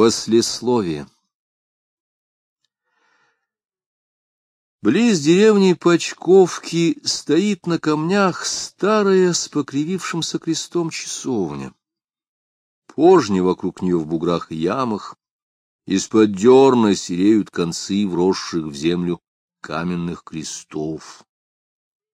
Послесловие Близ деревни Почковки стоит на камнях старая с покривившимся крестом часовня. Пожни вокруг нее в буграх и ямах, из-под дерна сереют концы вросших в землю каменных крестов.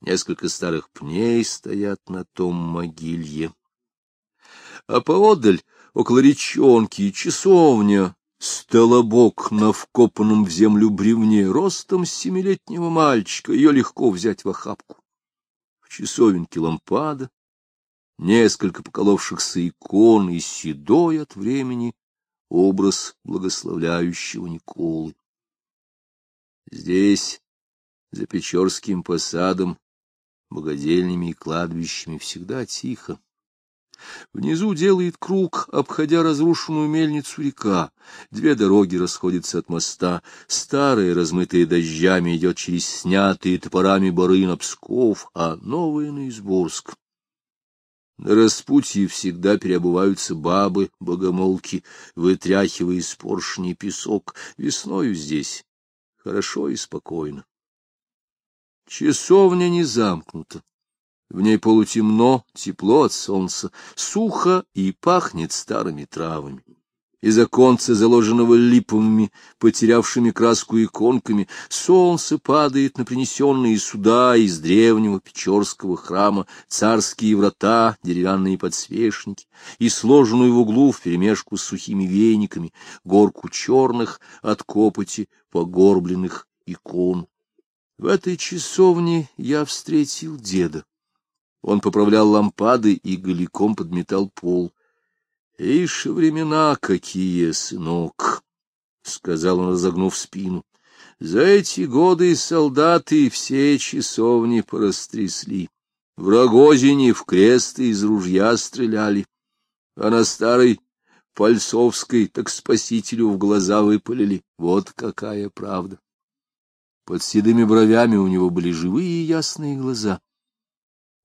Несколько старых пней стоят на том могилье. А поодаль, около речонки, часовня Столобок на вкопанном в землю бревне, ростом семилетнего мальчика, ее легко взять в охапку. В часовенке лампада, несколько поколовшихся икон и седой от времени образ благословляющего Николы. Здесь, за Печорским посадом, богадельнями и кладбищами, всегда тихо. Внизу делает круг, обходя разрушенную мельницу река. Две дороги расходятся от моста. Старая, размытая дождями, идет через снятые топорами бары на Псков, а новая на Изборск. На распутье всегда переобуваются бабы, богомолки, вытряхивая из поршней песок. Весною здесь хорошо и спокойно. Часовня не замкнута. В ней полутемно, тепло от солнца, сухо и пахнет старыми травами. Из оконца, заложенного липовыми, потерявшими краску иконками, солнце падает на принесенные сюда из древнего Печорского храма царские врата, деревянные подсвечники и сложенную в углу вперемешку с сухими вениками горку черных от копоти погорбленных икон. В этой часовне я встретил деда. Он поправлял лампады и голиком подметал пол. — Ишь, времена какие, сынок! — сказал он, разогнув спину. — За эти годы солдаты все часовни порастрясли. В Рогозине в кресты из ружья стреляли, а на старой Пальцовской так спасителю в глаза выпалили. Вот какая правда! Под седыми бровями у него были живые ясные глаза.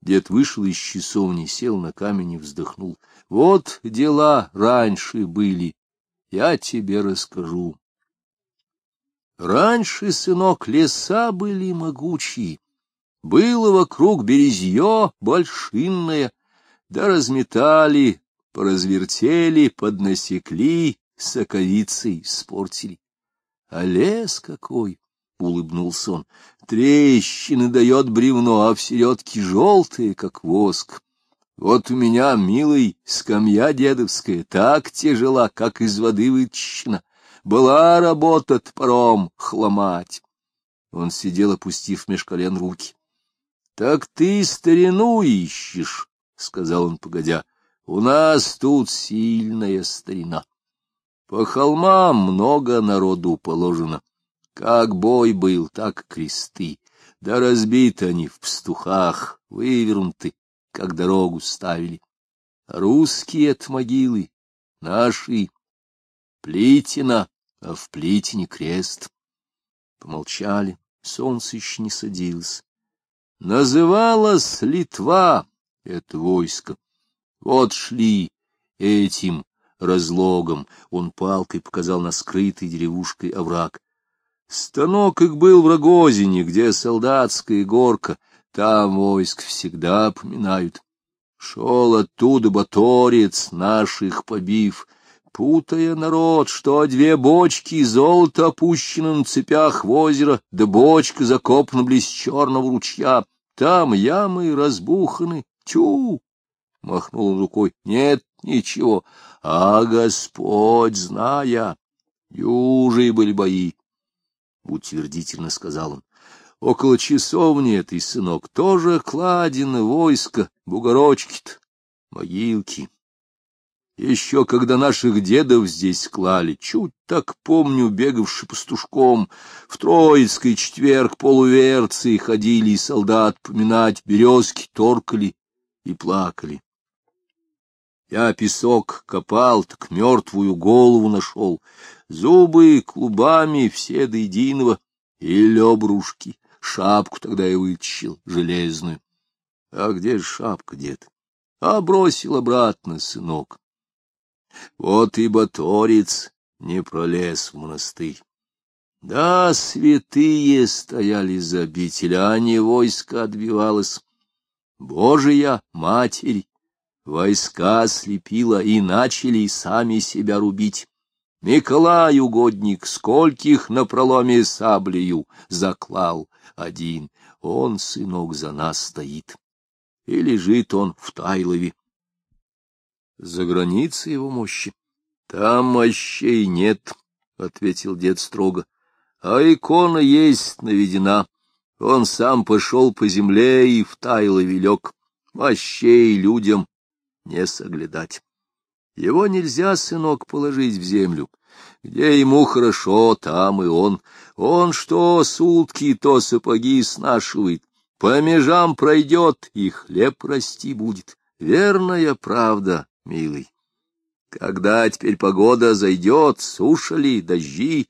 Дед вышел из часовни, сел на камень и вздохнул. — Вот дела раньше были, я тебе расскажу. Раньше, сынок, леса были могучие, было вокруг березье большинное, да разметали, поразвертели, поднасекли, соковицей испортили. А лес какой! — улыбнулся он. — Трещины дает бревно, а в середке желтые, как воск. Вот у меня, милый, скамья дедовская, так тяжела, как из воды вытащена. Была работа топором хломать. Он сидел, опустив меж колен руки. — Так ты старину ищешь, — сказал он, погодя. — У нас тут сильная старина. По холмам много народу положено. Как бой был, так кресты, да разбиты они в пастухах, вывернуты, как дорогу ставили. русские от могилы, наши, Плитина, а в Плитине крест. Помолчали, солнце еще не садилось. Называлась Литва это войско. Вот шли этим разлогом, он палкой показал на скрытый деревушкой овраг. Станок их был в Рогозине, где солдатская горка, там войск всегда поминают. Шел оттуда баторец, наших побив, путая народ, что две бочки золота опущены на цепях в озеро, да бочка закопана близ черного ручья. Там ямы разбуханы. Тю! — махнул рукой. — Нет ничего. А Господь, зная, южи были бои. — утвердительно сказал он. — Около часовни этой, сынок, тоже кладено войско, бугорочки-то, могилки. Еще когда наших дедов здесь клали, чуть так помню, бегавши пастушком, в Троицкой четверг полуверцы ходили и солдат поминать, березки торкали и плакали. Я песок копал, так мертвую голову нашел, зубы клубами все до единого, и лебрушки, шапку тогда я вытащил, железную. А где же шапка, дед? А бросил обратно, сынок. Вот и баторец не пролез в монастырь. Да, святые стояли за обитель, а не войско отбивалось. Божия Матерь войска слепила и начали сами себя рубить. Николай, угодник, скольких на проломе саблею заклал один, он, сынок, за нас стоит. И лежит он в Тайлове. За границей его мощи. Там мощей нет, — ответил дед строго а икона есть наведена. Он сам пошел по земле и в Тайлове лег. Мощей людям не соглядать. Его нельзя, сынок, положить в землю. Где ему хорошо, там и он. Он что сутки, то сапоги снашивает. По межам пройдет, и хлеб расти будет. Верная правда, милый. Когда теперь погода зайдет, суша ли, дожди,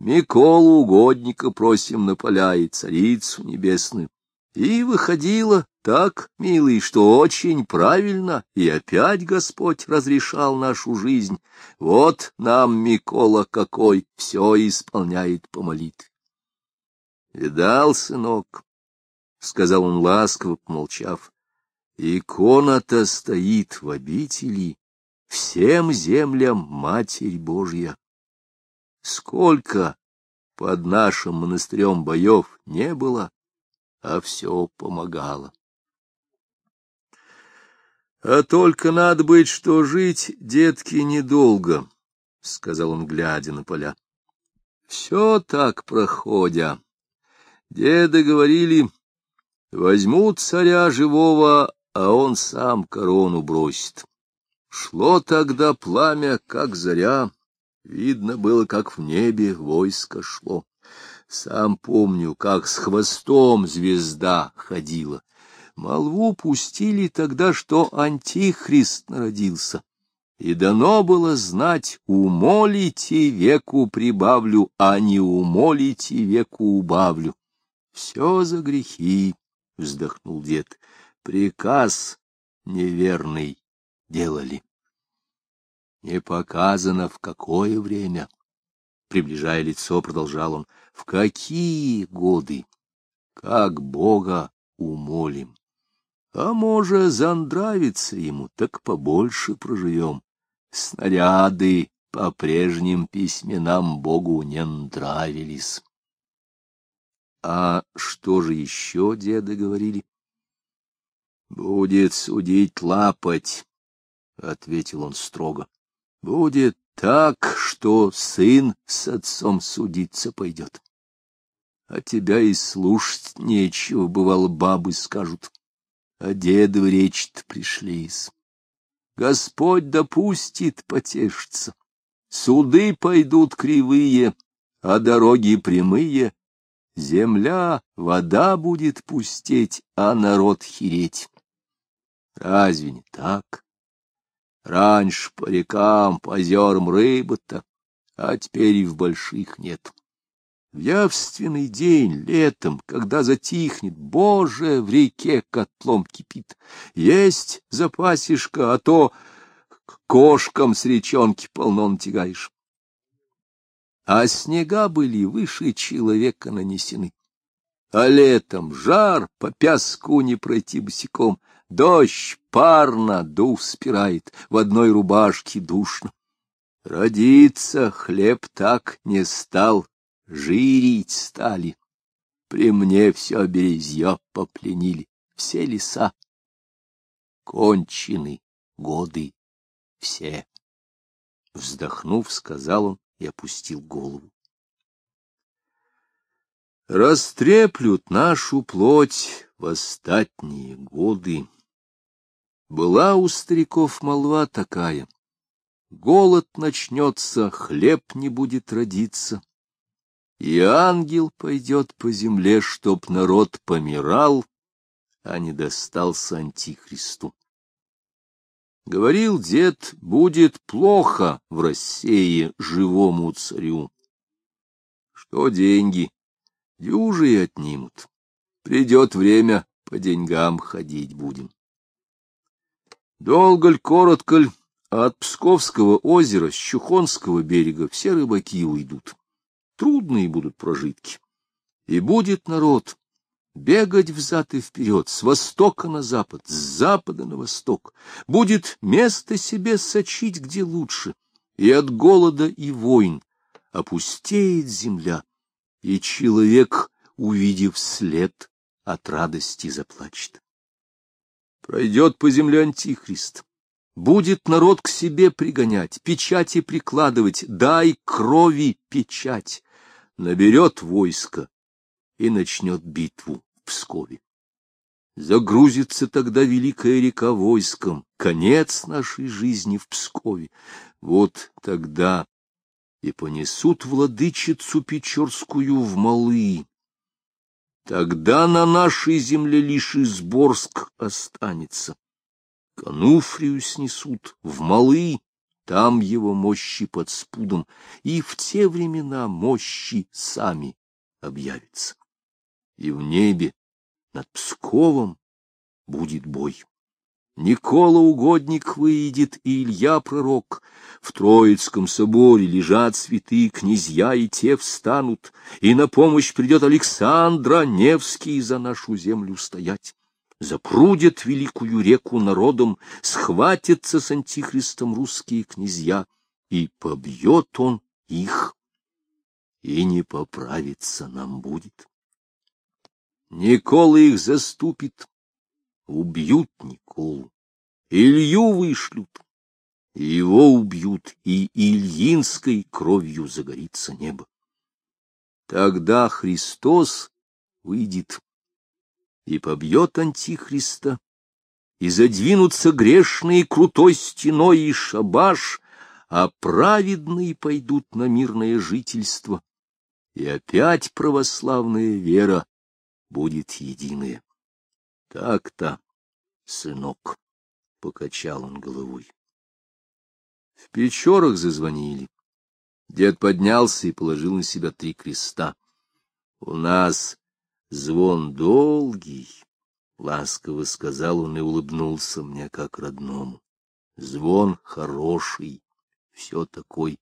Миколу угодника просим на поля и царицу небесную. И выходило так, милый, что очень правильно, и опять Господь разрешал нашу жизнь. Вот нам Микола какой все исполняет по молитве. — Видал, сынок, — сказал он ласково, помолчав, — икона-то стоит в обители, всем землям Матерь Божья. Сколько под нашим монастырем боев не было, а все помогало. А только надо быть, что жить, детки, недолго, — сказал он, глядя на поля. Все так проходя. Деды говорили, возьмут царя живого, а он сам корону бросит. Шло тогда пламя, как заря, Видно было, как в небе войско шло. Сам помню, как с хвостом звезда ходила. Молву пустили тогда, что антихрист народился. И дано было знать, умолите веку прибавлю, а не умолите веку убавлю. Все за грехи, — вздохнул дед, — приказ неверный делали не показано, в какое время. Приближая лицо, продолжал он, в какие годы, как Бога умолим. А может, зандравится ему, так побольше проживем. Снаряды по прежним письменам Богу не нравились. А что же еще деды говорили? — Будет судить лапать, — ответил он строго. Будет так, что сын с отцом судиться пойдет. А тебя и слушать нечего, бывало, бабы скажут. А деды в речь-то пришлись. Господь допустит потешиться. Суды пойдут кривые, а дороги прямые. Земля, вода будет пустеть, а народ хереть. Разве не так? Раньше по рекам, по озерам рыбы-то, а теперь и в больших нет. В явственный день, летом, когда затихнет, Боже, в реке котлом кипит. Есть запасишка, а то кошкам с речонки полно натягаешь. А снега были выше человека нанесены. А летом жар, по пяску не пройти босиком, Дождь парно дух спирает, в одной рубашке душно. Родиться хлеб так не стал, жирить стали. При мне все березье попленили, все леса. Кончены годы все. Вздохнув, сказал он и опустил голову. Растреплют нашу плоть в остатние годы. Была у стариков молва такая. Голод начнется, хлеб не будет родиться. И ангел пойдет по земле, чтоб народ помирал, а не достался антихристу. Говорил дед, будет плохо в России живому царю. Что деньги? Дюжи отнимут. Придет время, по деньгам ходить будем. Долго ль, коротко ль, от Псковского озера с Чухонского берега все рыбаки уйдут. Трудные будут прожитки. И будет народ бегать взад и вперед, с востока на запад, с запада на восток. Будет место себе сочить где лучше, и от голода и войн опустеет земля, и человек, увидев след, от радости заплачет. Пройдет по земле антихрист, Будет народ к себе пригонять, печати прикладывать, дай крови печать. Наберет войско и начнет битву в Пскове. Загрузится тогда великая река войском, конец нашей жизни в Пскове. Вот тогда и понесут владычицу Печорскую в Малы. Тогда на нашей земле лишь Изборск останется. Кануфрию снесут в малы, там его мощи под спудом, и в те времена мощи сами объявятся. И в небе над Псковом будет бой. Никола Угодник выйдет, и Илья Пророк. В Троицком соборе лежат святые князья, и те встанут, и на помощь придет Александра Невский за нашу землю стоять запрудят великую реку народом, схватятся с антихристом русские князья, и побьет он их, и не поправиться нам будет. Никола их заступит, убьют Николу, Илью вышлют, его убьют, и Ильинской кровью загорится небо. Тогда Христос выйдет и побьет Антихриста, и задвинутся грешные крутой стеной и шабаш, а праведные пойдут на мирное жительство, и опять православная вера будет единая. Так-то, сынок, — покачал он головой. В Печорах зазвонили. Дед поднялся и положил на себя три креста. У нас Звон долгий, — ласково сказал он и улыбнулся мне как родному. Звон хороший, все такой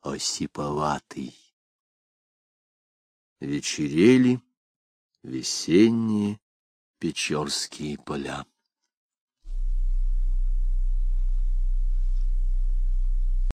осиповатый. Вечерели весенние Печорские поля.